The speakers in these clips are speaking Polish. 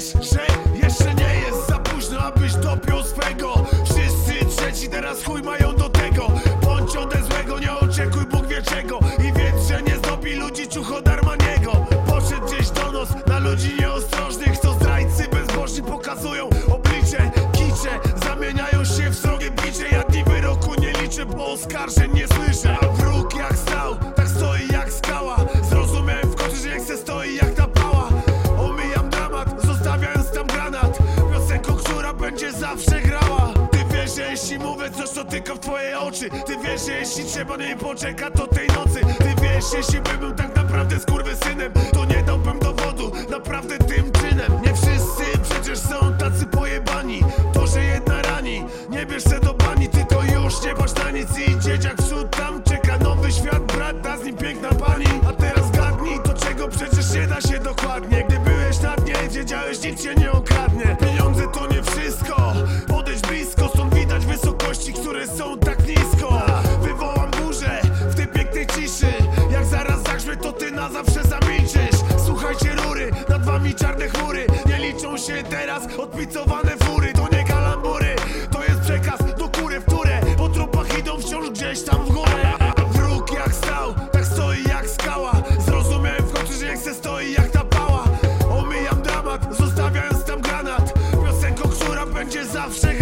wiesz, że jeszcze nie jest za późno, abyś dopiął swego. Wszyscy trzeci teraz chuj mają do tego. Bądź ode złego, nie oczekuj Bóg wie czego. I wiedz, że nie zdobi ludzi ciucho darmaniego. Poszedł gdzieś do nos na ludzi nieostrożnych Co zdrajcy bezbożni pokazują oblicze. Kicze zamieniają się w srogie bicie. Ja dni wyroku nie liczę, bo oskarżeń nie słyszę. A wróg jak stał, zawsze grała. Ty wiesz, że jeśli mówię coś, to tylko w twoje oczy. Ty wiesz, że jeśli trzeba nie poczeka, to tej nocy. Ty wiesz, jeśli bym tak naprawdę skurwysynem To nie dałbym dowodu, naprawdę tym czynem. Nie wszyscy przecież są tacy pojebani. To, że jedna rani, nie bierz se do bani. Tylko już nie patrz na nic i dzieciak w przód Tam czeka nowy świat, brat, a z nim piękna pani. A teraz gadnij, to czego przecież nie da się dokładnie. Gdy byłeś na dnie, wiedziałeś, nic cię nie okradnie wami czarne chmury Nie liczą się teraz. Odpicowane fury To nie kalambury, to jest przekaz do kury w turę Po trupach idą wciąż gdzieś tam w górę. Wróg jak stał, tak stoi jak skała. Zrozumiałem w końcu, że jak se stoi jak ta pała. Omijam dramat, zostawiając tam granat. Piosenką, która będzie zawsze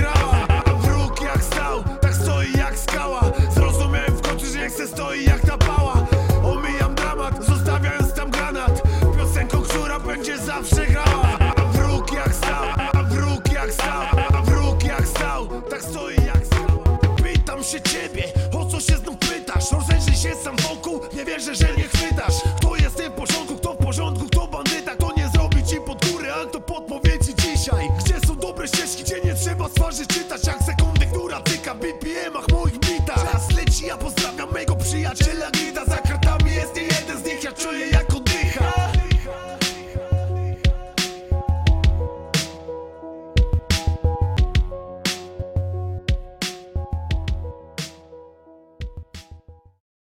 zawsze grała Wróg jak stał, wróg jak stał Wróg jak stał, tak stoi jak skała Pytam się ciebie, o co się znów pytasz? Rozejrzyj się sam wokół, nie wierzę, że nie chwytasz. Kto jest w porządku, kto w porządku, kto bandyta? Kto nie zrobi ci pod górę, a kto ci dzisiaj? Gdzie są dobre ścieżki, gdzie nie trzeba twarzy czytać Jak sekundy, która tyka w